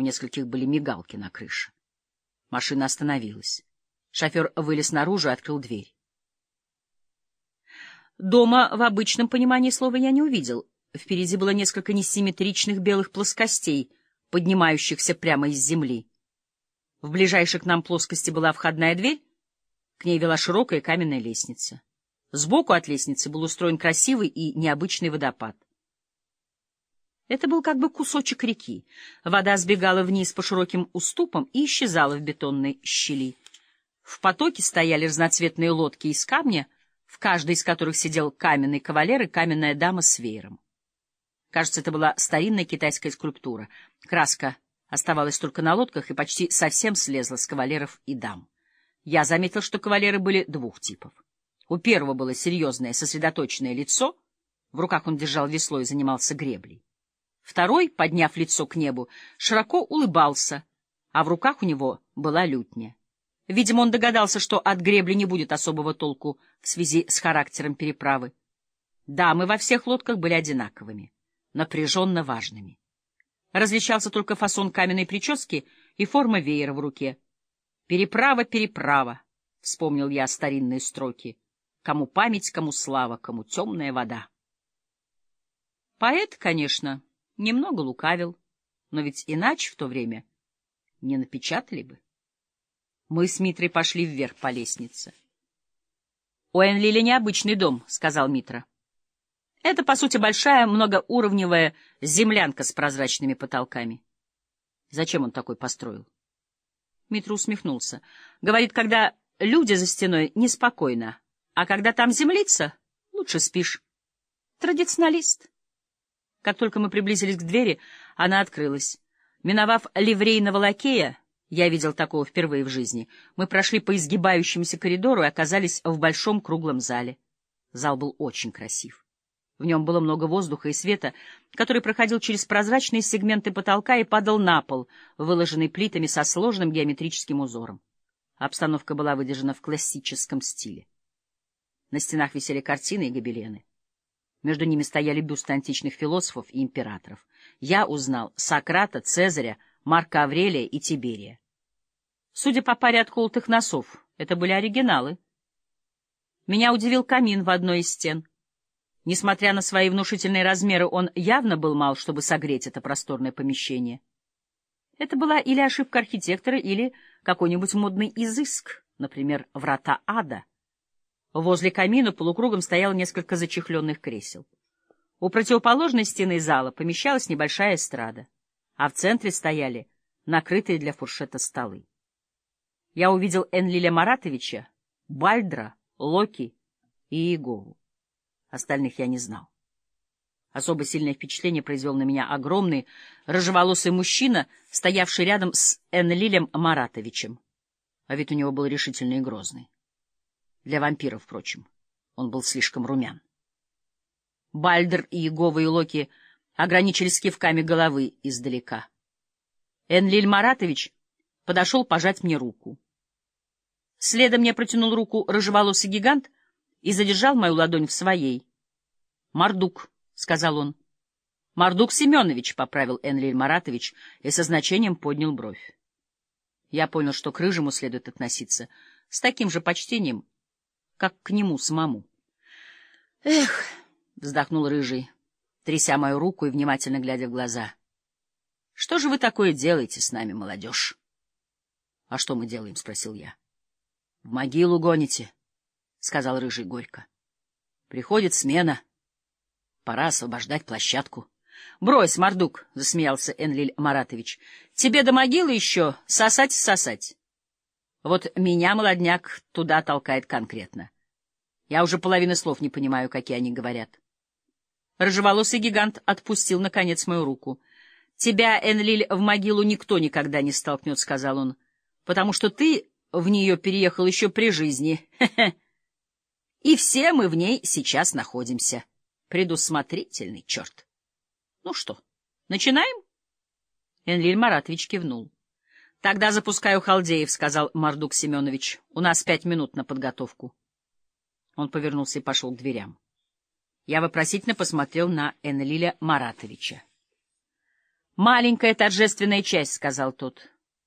У нескольких были мигалки на крыше. Машина остановилась. Шофер вылез наружу и открыл дверь. Дома в обычном понимании слова я не увидел. Впереди было несколько несимметричных белых плоскостей, поднимающихся прямо из земли. В ближайшей к нам плоскости была входная дверь, к ней вела широкая каменная лестница. Сбоку от лестницы был устроен красивый и необычный водопад. Это был как бы кусочек реки. Вода сбегала вниз по широким уступам и исчезала в бетонной щели. В потоке стояли разноцветные лодки из камня, в каждой из которых сидел каменный кавалер и каменная дама с веером. Кажется, это была старинная китайская скульптура. Краска оставалась только на лодках и почти совсем слезла с кавалеров и дам. Я заметил, что кавалеры были двух типов. У первого было серьезное, сосредоточенное лицо, в руках он держал весло и занимался греблей. Второй, подняв лицо к небу, широко улыбался, а в руках у него была лютня. Видимо, он догадался, что от гребли не будет особого толку в связи с характером переправы. Дамы во всех лодках были одинаковыми, напряженно важными. Различался только фасон каменной прически и форма веера в руке. «Переправа, переправа», — вспомнил я старинные строки. «Кому память, кому слава, кому темная вода». Поэт, конечно, Немного лукавил, но ведь иначе в то время не напечатали бы. Мы с Митрой пошли вверх по лестнице. — У Энлиля необычный дом, — сказал Митра. — Это, по сути, большая многоуровневая землянка с прозрачными потолками. Зачем он такой построил? Митра усмехнулся. Говорит, когда люди за стеной неспокойно, а когда там землица, лучше спишь. Традиционалист. Как только мы приблизились к двери, она открылась. Миновав ливрейного лакея, я видел такого впервые в жизни, мы прошли по изгибающемуся коридору и оказались в большом круглом зале. Зал был очень красив. В нем было много воздуха и света, который проходил через прозрачные сегменты потолка и падал на пол, выложенный плитами со сложным геометрическим узором. Обстановка была выдержана в классическом стиле. На стенах висели картины и гобелены. Между ними стояли бюсты античных философов и императоров. Я узнал Сократа, Цезаря, Марка Аврелия и Тиберия. Судя по паре отколотых носов, это были оригиналы. Меня удивил камин в одной из стен. Несмотря на свои внушительные размеры, он явно был мал, чтобы согреть это просторное помещение. Это была или ошибка архитектора, или какой-нибудь модный изыск, например, врата ада. Возле камина полукругом стояло несколько зачехленных кресел. У противоположной стены зала помещалась небольшая эстрада, а в центре стояли накрытые для фуршета столы. Я увидел Энлиля Маратовича, Бальдра, Локи и Иегову. Остальных я не знал. Особо сильное впечатление произвел на меня огромный, рыжеволосый мужчина, стоявший рядом с Энлилем Маратовичем. А вид у него был решительный и грозный. Для вампира, впрочем. Он был слишком румян. Бальдер и Егова и Локи ограничились кивками головы издалека. Энлиль Маратович подошел пожать мне руку. Следом мне протянул руку рыжеволосый гигант и задержал мою ладонь в своей. — Мардук, — сказал он. — Мардук Семенович, — поправил Энлиль Маратович и со значением поднял бровь. Я понял, что к рыжему следует относиться с таким же почтением, как к нему самому. — Эх, — вздохнул Рыжий, тряся мою руку и внимательно глядя в глаза. — Что же вы такое делаете с нами, молодежь? — А что мы делаем? — спросил я. — В могилу гоните, — сказал Рыжий горько. — Приходит смена. Пора освобождать площадку. — Брось, Мордук, — засмеялся Энлиль Маратович. — Тебе до могилы еще сосать-сосать. Вот меня молодняк туда толкает конкретно. Я уже половины слов не понимаю, какие они говорят. Рыжеволосый гигант отпустил, наконец, мою руку. — Тебя, Энлиль, в могилу никто никогда не столкнет, — сказал он, — потому что ты в нее переехал еще при жизни. И все мы в ней сейчас находимся. Предусмотрительный черт. Ну что, начинаем? Энлиль Маратович кивнул. — Тогда запускаю халдеев, — сказал Мардук Семенович. — У нас пять минут на подготовку. Он повернулся и пошел к дверям. Я вопросительно посмотрел на Энлиля Маратовича. «Маленькая торжественная часть», — сказал тот.